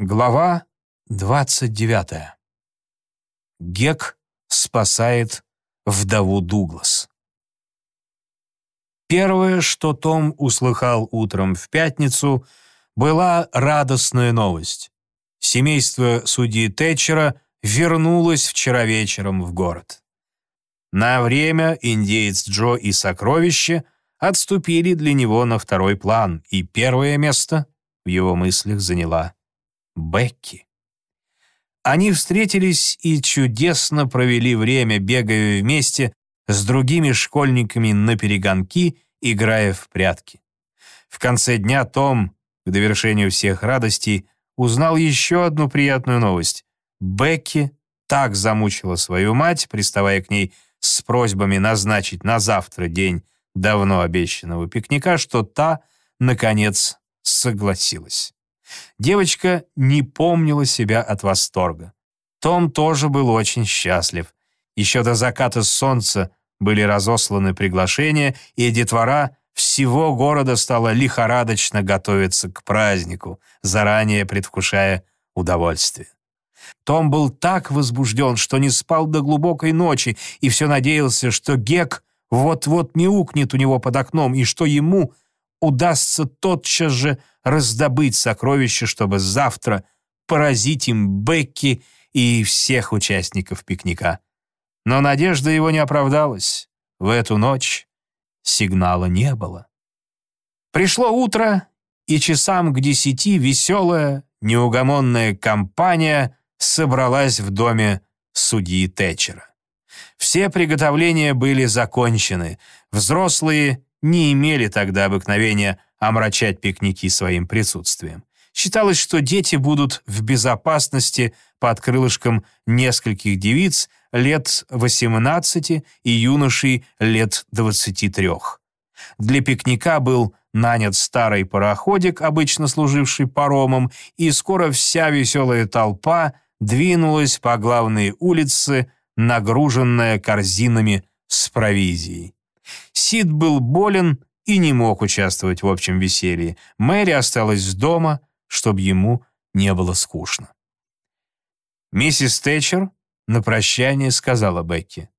Глава 29. Гек спасает вдову Дуглас. Первое, что Том услыхал утром в пятницу, была радостная новость. Семейство судьи Тэтчера вернулось вчера вечером в город. На время индеец Джо и сокровище отступили для него на второй план, и первое место в его мыслях заняла Бекки. Они встретились и чудесно провели время, бегая вместе с другими школьниками на перегонки, играя в прятки. В конце дня Том, к довершению всех радостей, узнал еще одну приятную новость. Бекки так замучила свою мать, приставая к ней с просьбами назначить на завтра день давно обещанного пикника, что та, наконец, согласилась. Девочка не помнила себя от восторга. Том тоже был очень счастлив. Еще до заката солнца были разосланы приглашения, и детвора всего города стала лихорадочно готовиться к празднику, заранее предвкушая удовольствие. Том был так возбужден, что не спал до глубокой ночи и все надеялся, что Гек вот-вот мяукнет у него под окном и что ему удастся тотчас же раздобыть сокровища, чтобы завтра поразить им Бекки и всех участников пикника. Но надежда его не оправдалась. В эту ночь сигнала не было. Пришло утро, и часам к десяти веселая, неугомонная компания собралась в доме судьи Тэтчера. Все приготовления были закончены. Взрослые не имели тогда обыкновения омрачать пикники своим присутствием. Считалось, что дети будут в безопасности под крылышком нескольких девиц лет 18 и юношей лет 23. Для пикника был нанят старый пароходик, обычно служивший паромом, и скоро вся веселая толпа двинулась по главной улице, нагруженная корзинами с провизией. Сид был болен и не мог участвовать в общем веселье. Мэри осталась дома, чтобы ему не было скучно. Миссис Тэтчер на прощание сказала Бекки.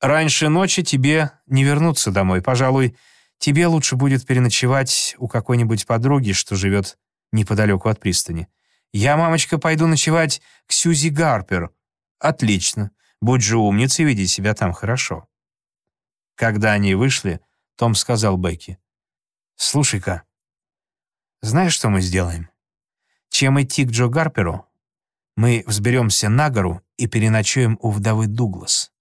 «Раньше ночи тебе не вернуться домой. Пожалуй, тебе лучше будет переночевать у какой-нибудь подруги, что живет неподалеку от пристани. Я, мамочка, пойду ночевать к Сьюзи Гарпер. Отлично. Будь же умницей, веди себя там хорошо». Когда они вышли, том сказал Бекки. «Слушай-ка, знаешь, что мы сделаем? Чем идти к Джо Гарперу, мы взберемся на гору и переночуем у вдовы Дуглас.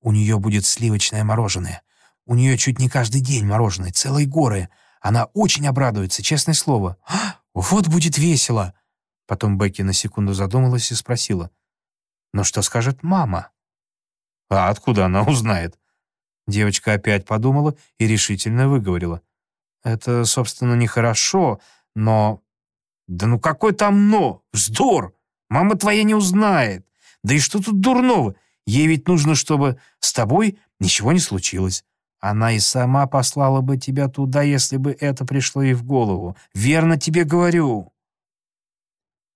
У нее будет сливочное мороженое. У нее чуть не каждый день мороженое, целые горы. Она очень обрадуется, честное слово. А, вот будет весело!» Потом Бекки на секунду задумалась и спросила. «Но что скажет мама?» «А откуда она узнает?» Девочка опять подумала и решительно выговорила. «Это, собственно, нехорошо, но...» «Да ну какой там «но»? Вздор! Мама твоя не узнает. Да и что тут дурного? Ей ведь нужно, чтобы с тобой ничего не случилось. Она и сама послала бы тебя туда, если бы это пришло ей в голову. Верно тебе говорю».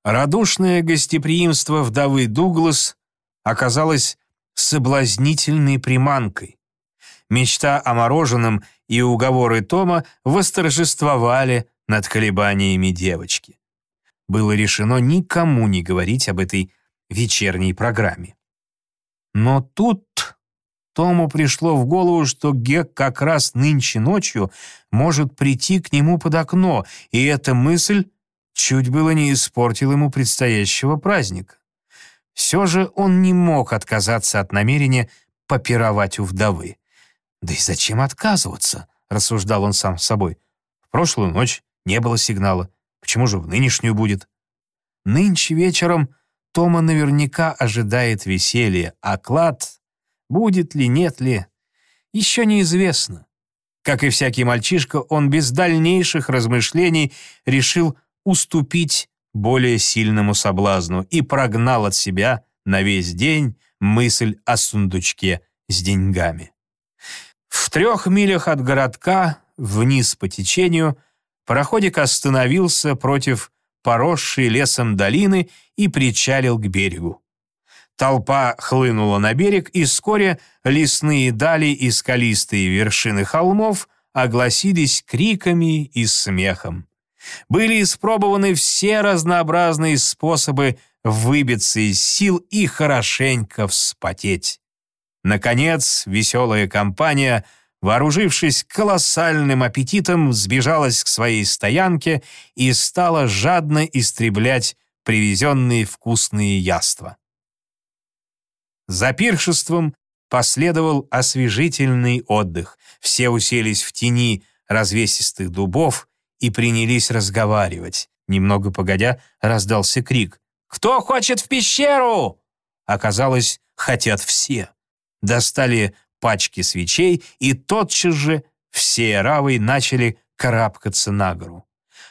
Радушное гостеприимство вдовы Дуглас оказалось соблазнительной приманкой. Мечта о мороженом и уговоры Тома восторжествовали над колебаниями девочки. Было решено никому не говорить об этой вечерней программе. Но тут Тому пришло в голову, что Гек как раз нынче ночью может прийти к нему под окно, и эта мысль чуть было не испортила ему предстоящего праздника. Все же он не мог отказаться от намерения попировать у вдовы. «Да и зачем отказываться?» — рассуждал он сам с собой. «В прошлую ночь не было сигнала. Почему же в нынешнюю будет?» Нынче вечером Тома наверняка ожидает веселья, а клад, будет ли, нет ли, еще неизвестно. Как и всякий мальчишка, он без дальнейших размышлений решил уступить более сильному соблазну и прогнал от себя на весь день мысль о сундучке с деньгами. В трех милях от городка, вниз по течению, пароходик остановился против поросшие лесом долины и причалил к берегу. Толпа хлынула на берег, и вскоре лесные дали и скалистые вершины холмов огласились криками и смехом. Были испробованы все разнообразные способы выбиться из сил и хорошенько вспотеть. Наконец, веселая компания, вооружившись колоссальным аппетитом, сбежалась к своей стоянке и стала жадно истреблять привезенные вкусные яства. За пиршеством последовал освежительный отдых. Все уселись в тени развесистых дубов и принялись разговаривать. Немного погодя раздался крик. «Кто хочет в пещеру?» Оказалось, хотят все достали пачки свечей, и тотчас же все равы начали карабкаться на гору.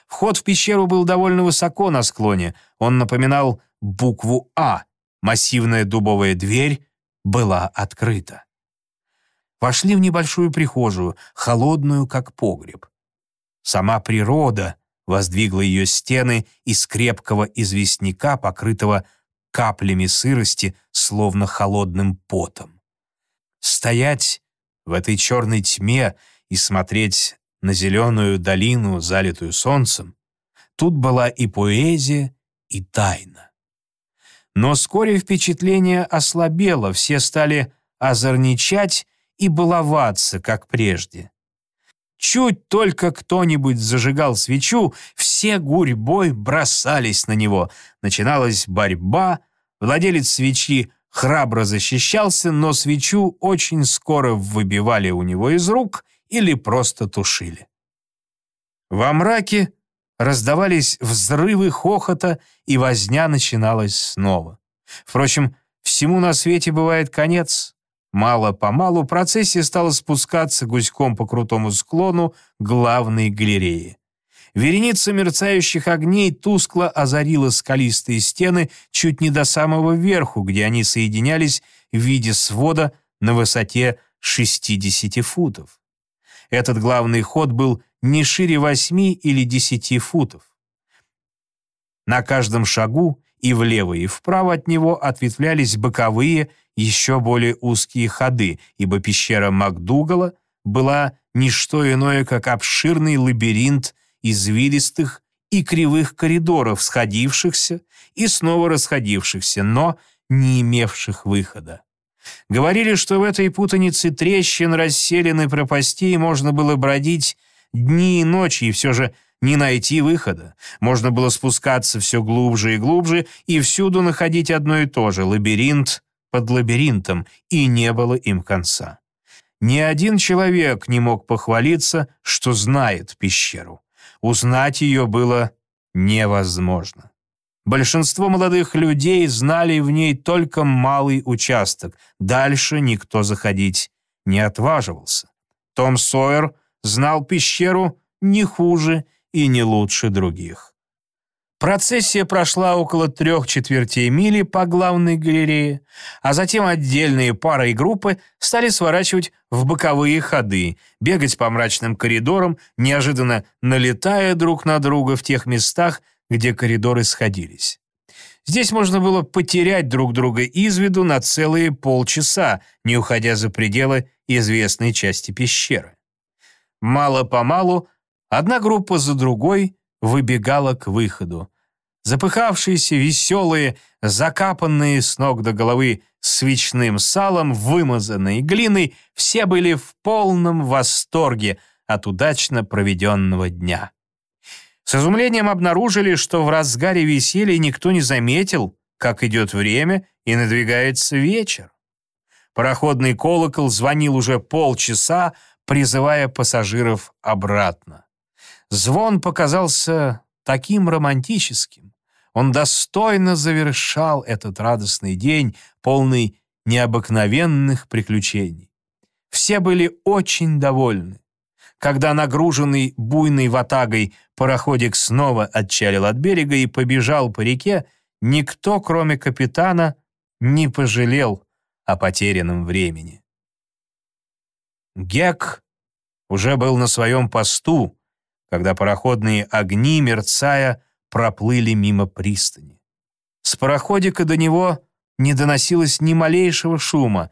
Вход в пещеру был довольно высоко на склоне, он напоминал букву «А». Массивная дубовая дверь была открыта. Вошли в небольшую прихожую, холодную, как погреб. Сама природа воздвигла ее стены из крепкого известняка, покрытого каплями сырости, словно холодным потом. Стоять в этой черной тьме и смотреть на зеленую долину, залитую солнцем, тут была и поэзия, и тайна. Но вскоре впечатление ослабело, все стали озорничать и баловаться, как прежде. Чуть только кто-нибудь зажигал свечу, все гурьбой бросались на него. Начиналась борьба, владелец свечи храбро защищался, но свечу очень скоро выбивали у него из рук или просто тушили. Во мраке раздавались взрывы хохота, и возня начиналась снова. Впрочем, всему на свете бывает конец. Мало-помалу процессия стала спускаться гуськом по крутому склону главной галереи. Вереница мерцающих огней тускло озарила скалистые стены чуть не до самого верху, где они соединялись в виде свода на высоте 60 футов. Этот главный ход был не шире 8 или 10 футов. На каждом шагу и влево, и вправо от него ответвлялись боковые, еще более узкие ходы, ибо пещера МакДугала была не что иное, как обширный лабиринт извилистых и кривых коридоров, сходившихся и снова расходившихся, но не имевших выхода. Говорили, что в этой путанице трещин, расселен и пропастей можно было бродить дни и ночи, и все же не найти выхода. Можно было спускаться все глубже и глубже, и всюду находить одно и то же — лабиринт под лабиринтом, и не было им конца. Ни один человек не мог похвалиться, что знает пещеру. Узнать ее было невозможно. Большинство молодых людей знали в ней только малый участок, дальше никто заходить не отваживался. Том Сойер знал пещеру не хуже и не лучше других. Процессия прошла около трех четвертей мили по главной галерее, а затем отдельные пары и группы стали сворачивать в боковые ходы, бегать по мрачным коридорам, неожиданно налетая друг на друга в тех местах, где коридоры сходились. Здесь можно было потерять друг друга из виду на целые полчаса, не уходя за пределы известной части пещеры. Мало-помалу одна группа за другой выбегала к выходу. Запыхавшиеся, веселые, закапанные с ног до головы свечным салом, вымазанные глиной, все были в полном восторге от удачно проведенного дня. С изумлением обнаружили, что в разгаре веселья никто не заметил, как идет время и надвигается вечер. Пароходный колокол звонил уже полчаса, призывая пассажиров обратно. Звон показался таким романтическим. Он достойно завершал этот радостный день, полный необыкновенных приключений. Все были очень довольны. Когда нагруженный буйной ватагой пароходик снова отчалил от берега и побежал по реке, никто, кроме капитана, не пожалел о потерянном времени. Гек уже был на своем посту, когда пароходные огни, мерцая, проплыли мимо пристани. С пароходика до него не доносилось ни малейшего шума.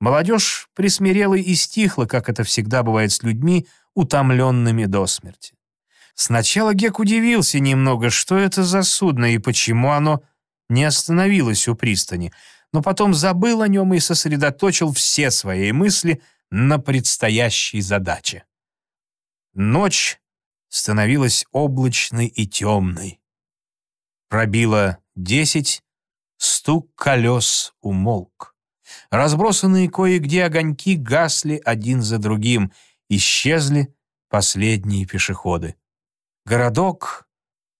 Молодежь присмирела и стихла, как это всегда бывает с людьми, утомленными до смерти. Сначала Гек удивился немного, что это за судно и почему оно не остановилось у пристани, но потом забыл о нем и сосредоточил все свои мысли на предстоящей задаче. Ночь становилась облачной и темной. Пробило десять, стук колес умолк. Разбросанные кое-где огоньки гасли один за другим, исчезли последние пешеходы. Городок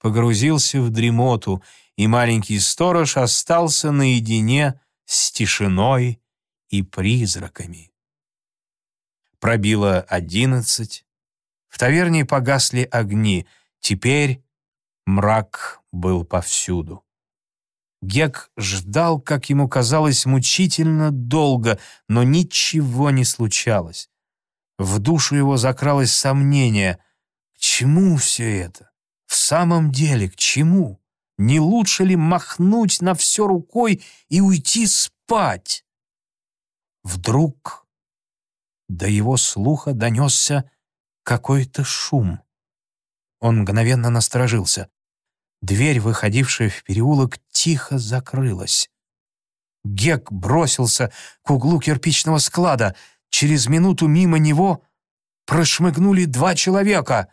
погрузился в дремоту, и маленький сторож остался наедине с тишиной и призраками. Пробило одиннадцать, в таверне погасли огни, теперь мрак был повсюду. Гек ждал, как ему казалось, мучительно долго, но ничего не случалось. В душу его закралось сомнение. К чему все это? В самом деле, к чему? Не лучше ли махнуть на все рукой и уйти спать? Вдруг до его слуха донесся какой-то шум. Он мгновенно насторожился. Дверь, выходившая в переулок, тихо закрылась. Гек бросился к углу кирпичного склада. Через минуту мимо него прошмыгнули два человека.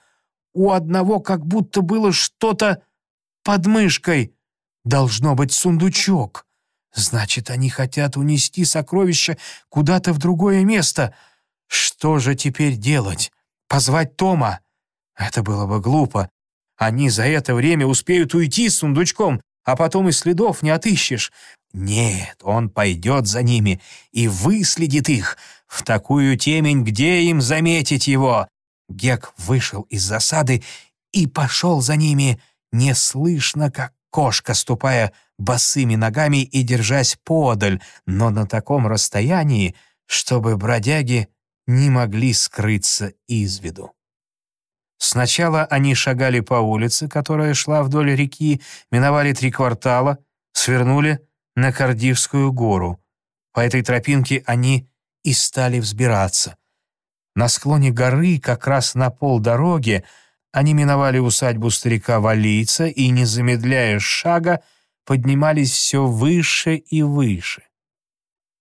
У одного как будто было что-то под мышкой. Должно быть сундучок. Значит, они хотят унести сокровища куда-то в другое место. Что же теперь делать? Позвать Тома? Это было бы глупо. Они за это время успеют уйти с сундучком, а потом и следов не отыщешь. Нет, он пойдет за ними и выследит их. В такую темень где им заметить его? Гек вышел из засады и пошел за ними, неслышно, как кошка, ступая босыми ногами и держась подаль, но на таком расстоянии, чтобы бродяги не могли скрыться из виду. Сначала они шагали по улице, которая шла вдоль реки, миновали три квартала, свернули на Кардивскую гору. По этой тропинке они и стали взбираться. На склоне горы, как раз на полдороге, они миновали усадьбу старика Валийца и, не замедляя шага, поднимались все выше и выше.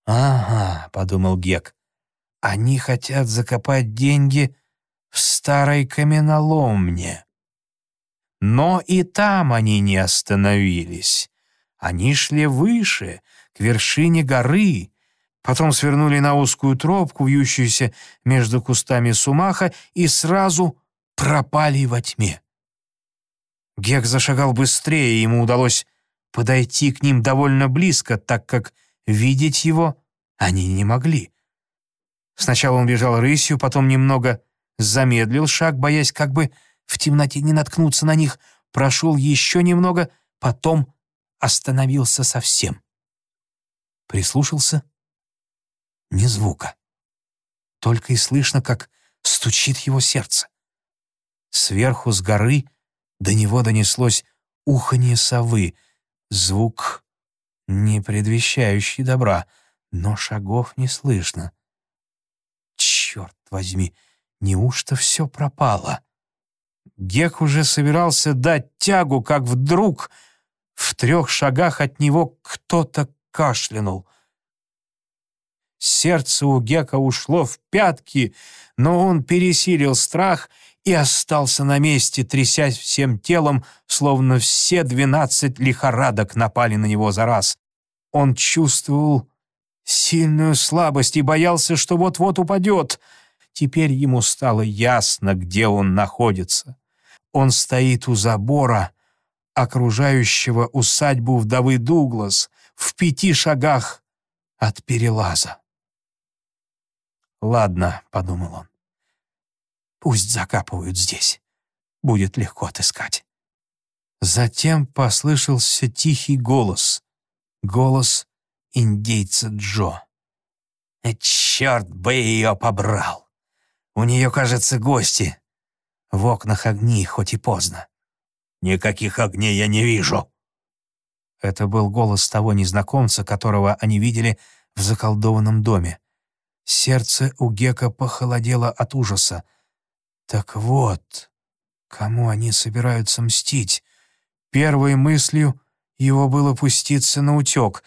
«Ага», — подумал Гек, — «они хотят закопать деньги в старой каменоломне. Но и там они не остановились. Они шли выше, к вершине горы, потом свернули на узкую тропку, вьющуюся между кустами сумаха, и сразу пропали во тьме. Гек зашагал быстрее, ему удалось подойти к ним довольно близко, так как видеть его они не могли. Сначала он бежал рысью, потом немного замедлил шаг, боясь как бы в темноте не наткнуться на них, прошел еще немного, потом остановился совсем. Прислушался. Ни звука. Только и слышно, как стучит его сердце. Сверху, с горы, до него донеслось уханье совы, звук, не предвещающий добра, но шагов не слышно. Черт возьми! Неужто все пропало? Гек уже собирался дать тягу, как вдруг в трех шагах от него кто-то кашлянул. Сердце у Гека ушло в пятки, но он пересилил страх и остался на месте, трясясь всем телом, словно все двенадцать лихорадок напали на него за раз. Он чувствовал сильную слабость и боялся, что вот-вот упадет — Теперь ему стало ясно, где он находится. Он стоит у забора, окружающего усадьбу вдовы Дуглас, в пяти шагах от перелаза. «Ладно», — подумал он, — «пусть закапывают здесь. Будет легко отыскать». Затем послышался тихий голос. Голос индейца Джо. «Черт бы ее побрал! У нее, кажется, гости. В окнах огни, хоть и поздно. «Никаких огней я не вижу». Это был голос того незнакомца, которого они видели в заколдованном доме. Сердце у Гека похолодело от ужаса. Так вот, кому они собираются мстить? Первой мыслью его было пуститься на утек.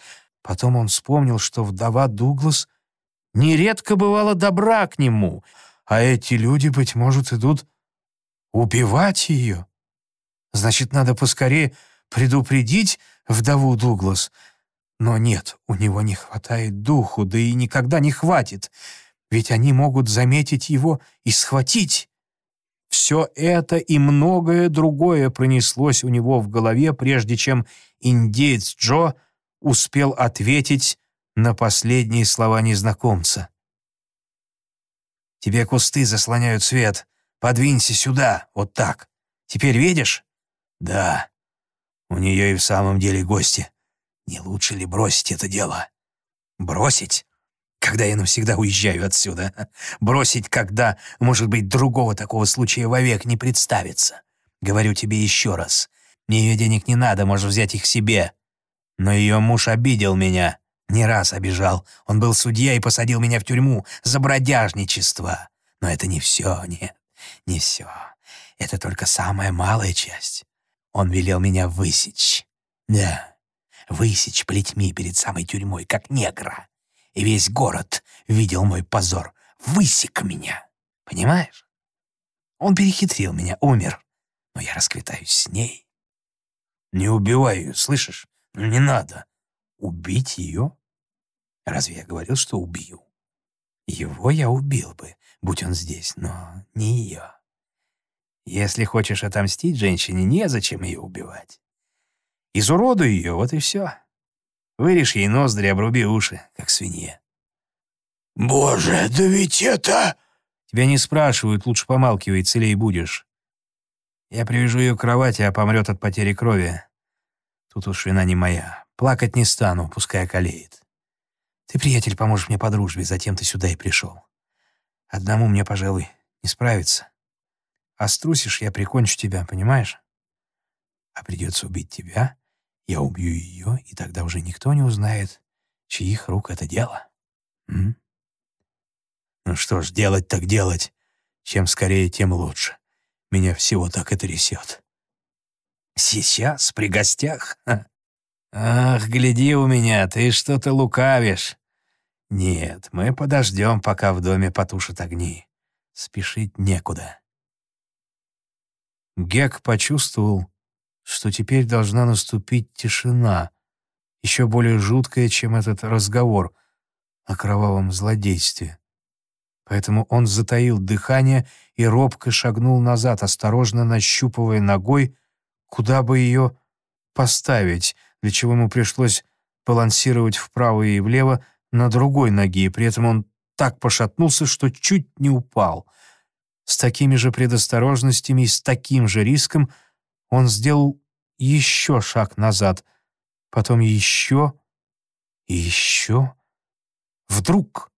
Потом он вспомнил, что вдова Дуглас нередко бывала добра к нему, а эти люди, быть может, идут убивать ее. Значит, надо поскорее предупредить вдову Дуглас — но нет, у него не хватает духу, да и никогда не хватит, ведь они могут заметить его и схватить. Все это и многое другое пронеслось у него в голове, прежде чем индеец Джо успел ответить на последние слова незнакомца. «Тебе кусты заслоняют свет. Подвинься сюда, вот так. Теперь видишь?» «Да, у нее и в самом деле гости». Не лучше ли бросить это дело? Бросить? Когда я навсегда уезжаю отсюда? Бросить, когда, может быть, другого такого случая вовек не представится? Говорю тебе еще раз. Мне ее денег не надо, можешь взять их себе. Но ее муж обидел меня. Не раз обижал. Он был судья и посадил меня в тюрьму за бродяжничество. Но это не все, нет, не все. Это только самая малая часть. Он велел меня высечь. Да, высечь плетьми перед самой тюрьмой, как негра. И весь город видел мой позор. Высек меня. Понимаешь? Он перехитрил меня, умер. Но я расквитаюсь с ней. Не убивай ее, слышишь? Ну не надо. Убить ее? Разве я говорил, что убью? Его я убил бы, будь он здесь, но не ее. Если хочешь отомстить женщине, незачем ее убивать. Изуродуй ее, вот и все. Вырежь ей ноздри, обруби уши, как свинья. «Боже, да ведь это...» Тебя не спрашивают, лучше помалкивай, целей будешь. Я привяжу ее к кровати, а помрет от потери крови. Тут уж вина не моя. Плакать не стану, пускай колеет. Ты, приятель, поможешь мне по дружбе, затем ты сюда и пришел. Одному мне, пожалуй, не справиться. А струсишь, я прикончу тебя, понимаешь? А придется убить тебя я убью ее, и тогда уже никто не узнает, чьих рук это дело. М? Ну что ж, делать так делать. Чем скорее, тем лучше. Меня всего так и трясет. Сейчас, при гостях? Ах, гляди у меня, ты что-то лукавишь. Нет, мы подождем, пока в доме потушат огни. Спешить некуда. Гек почувствовал, что теперь должна наступить тишина, еще более жуткая, чем этот разговор о кровавом злодействе. Поэтому он затаил дыхание и робко шагнул назад, осторожно нащупывая ногой, куда бы ее поставить, для чего ему пришлось балансировать вправо и влево на другой ноге, и при этом он так пошатнулся, что чуть не упал. С такими же предосторожностями и с таким же риском — он сделал еще шаг назад, потом еще и еще. Вдруг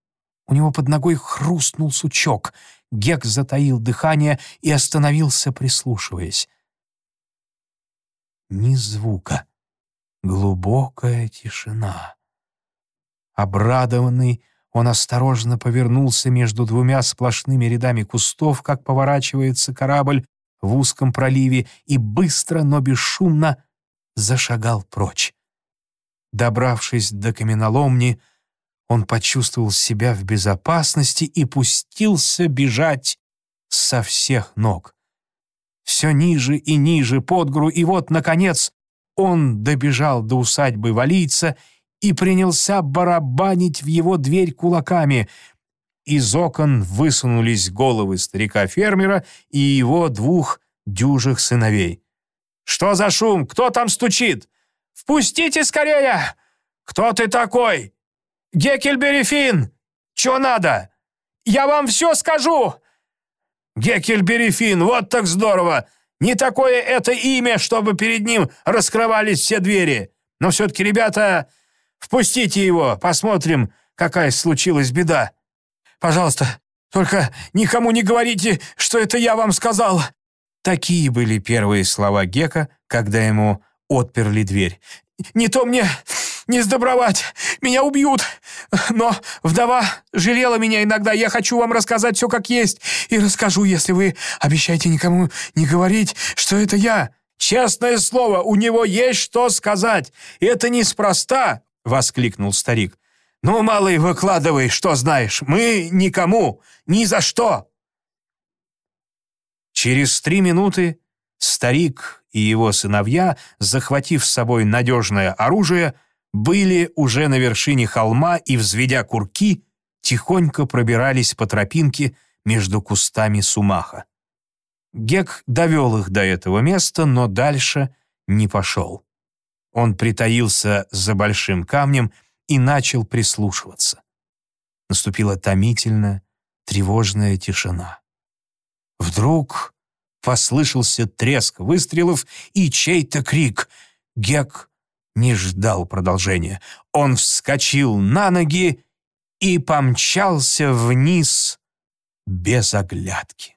у него под ногой хрустнул сучок. Гек затаил дыхание и остановился, прислушиваясь. Ни звука. Глубокая тишина. Обрадованный, он осторожно повернулся между двумя сплошными рядами кустов, как поворачивается корабль, в узком проливе и быстро, но бесшумно зашагал прочь. Добравшись до каменоломни, он почувствовал себя в безопасности и пустился бежать со всех ног. Все ниже и ниже под гору, и вот, наконец, он добежал до усадьбы валийца и принялся барабанить в его дверь кулаками — из окон высунулись головы старика-фермера и его двух дюжих сыновей. «Что за шум? Кто там стучит? Впустите скорее! Кто ты такой? Гекельбери Финн! Чего надо? Я вам все скажу!» «Гекельбери Финн, вот так здорово! Не такое это имя, чтобы перед ним раскрывались все двери. Но все-таки, ребята, впустите его, посмотрим, какая случилась беда». Пожалуйста, только никому не говорите, что это я вам сказал!» Такие были первые слова Гека, когда ему отперли дверь. «Не то мне не сдобровать, меня убьют. Но вдова жалела меня иногда, я хочу вам рассказать все как есть. И расскажу, если вы обещаете никому не говорить, что это я. Честное слово, у него есть что сказать. Это неспроста!» — воскликнул старик. «Ну, малый, выкладывай, что знаешь. Мы никому, ни за что!» Через три минуты старик и его сыновья, захватив с собой надежное оружие, были уже на вершине холма и, взведя курки, тихонько пробирались по тропинке между кустами сумаха. Гек довел их до этого места, но дальше не пошел. Он притаился за большим камнем и начал прислушиваться. Наступила томительная, тревожная тишина. Вдруг послышался треск выстрелов и чей-то крик. Гек не ждал продолжения. Он вскочил на ноги и помчался вниз без оглядки.